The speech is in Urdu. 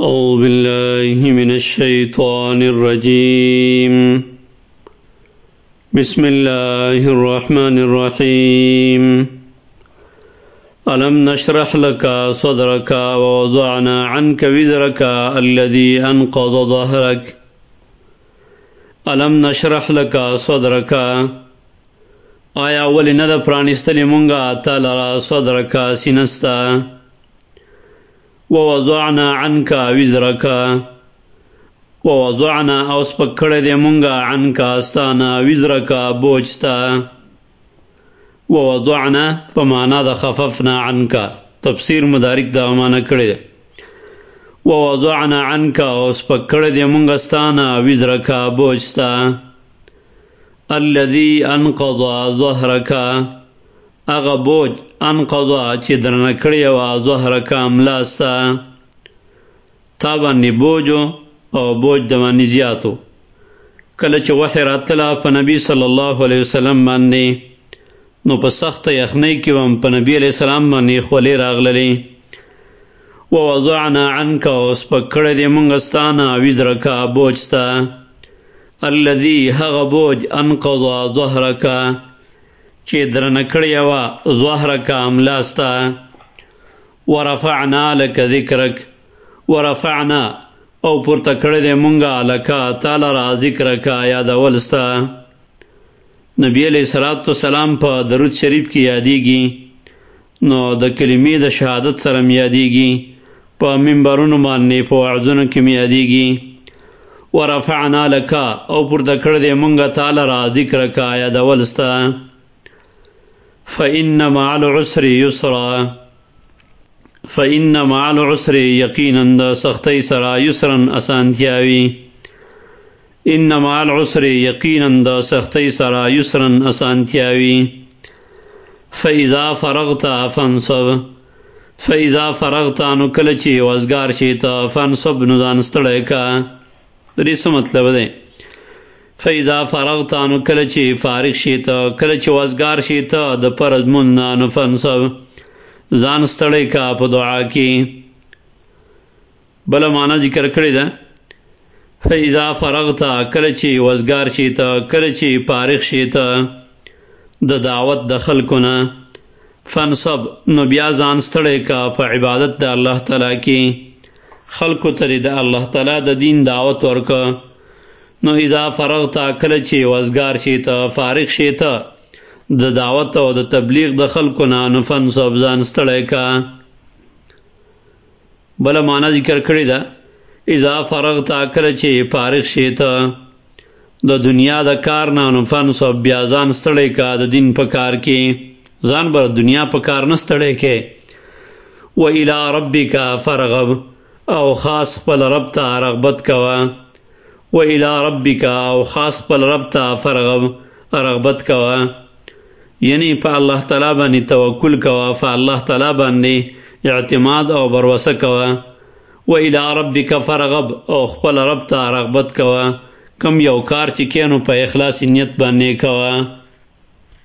أعوذ بالله من الشيطان الرجيم. بسم الله الرحمن الرحيم. ألم نشرح لك صدرك ووضعنا عنك وزرك الذي أنقض ظهرك؟ ألم نشرح لك صدرك؟ آیا ولی ند پرانستلی منگا تالرا صدرك سنستا ووضعنا عنك وزرك. ووضعنا اوس پکڑے دے منگا عنك استانا وزرك بوجتا ووضعنا فمانا دا خففنا عنك. تفسیر مدارک دا مانا کڑے دے. ووضعنا عنك اوس پکڑے دے منگا استانا وزرك بوجتا الذي انقض ظهرك. اغا بوج ان قضا چی درن کڑی و ظهر کام لاستا تابانی بوجو او بوج دوانی زیاتو. کله کلچ وحی راتلا پا نبی صلی اللہ علیہ وسلم ماننی نو پا سخت یخنی کی وم پا نبی علیہ السلام مانی خولی راغللی. ووضعنا عنکا اس پا کڑی دی منگستانا وزرکا بوجتا. الذي هغ بوج انقضا ظهرکا چی درن کڑی وا ظہر کا املاستا ورفعنا لک ذکرک، ورفعنا او پر تکڑے دے منگا لکا تالا را ذکر یاد ولستا۔ نبی علیہ الصلوۃ والسلام پا درود شریف کی یادی نو د کلمی د شہادت سرم یادی گی پا منبرون ماننے پا عزن کی یادی ورفعنا لکا او پر تکڑے دے منگا تالا را ذکر کا یاد ولستا۔ فعن مال عسری یسرا فعن مال عسری یقین سخت سرا یسرن اسانتیاوی ان مال عسری یقین سخت سرا یسرن اسانتیاوی فیضا فرغتا فنصب فیضا فرغتا نکلچی وزگار چیتا فنصب ندان استڑے کا دریس مطلب دیں فیضا فارغ تانو کلچی فارغ شیت کلچ وزگار شیت د پرد منان فنصب زان ستڑے کا پدعا کی بل مانا ذکر کړی دا فیضا فارغ تا کلچی وزگار شیت کلچی فارغ شیت د دعوت دخل کنا فنصب نو بیا زان ستڑے کا په عبادت د الله تعالی کی خلق تری د الله تعالی د دین دعوت ورک نو اذا فرغتا کل چی وزگار شیتا فارغ شیتا د دعوت او د تبلیغ د خلکو نه نفن سبزان ستړی کا بل معنا ذکر کړی دا اذا فرغتا کل چی فارغ شیتا د دنیا د کار نه نفن سب بیا ځان ستړی کا د دین په کار کې. ځان بر دنیا په کار نه ستړی کې. و الى ربک، فرغب، او خاص پل رب ته رغبت کوا و الا ربی کا او خاص پل ربتا فرغب رغبت کوا. یعنی پا اللہ تعالیٰ بانی توکل کوا، فا اللہ تعالیٰ بانی اعتماد او بروسہ کوا. و الا ربی کا فرغب، او خپل ربتا رغبت کوا. کم یو کار چکینو پا اخلاص نیت بانی کوا.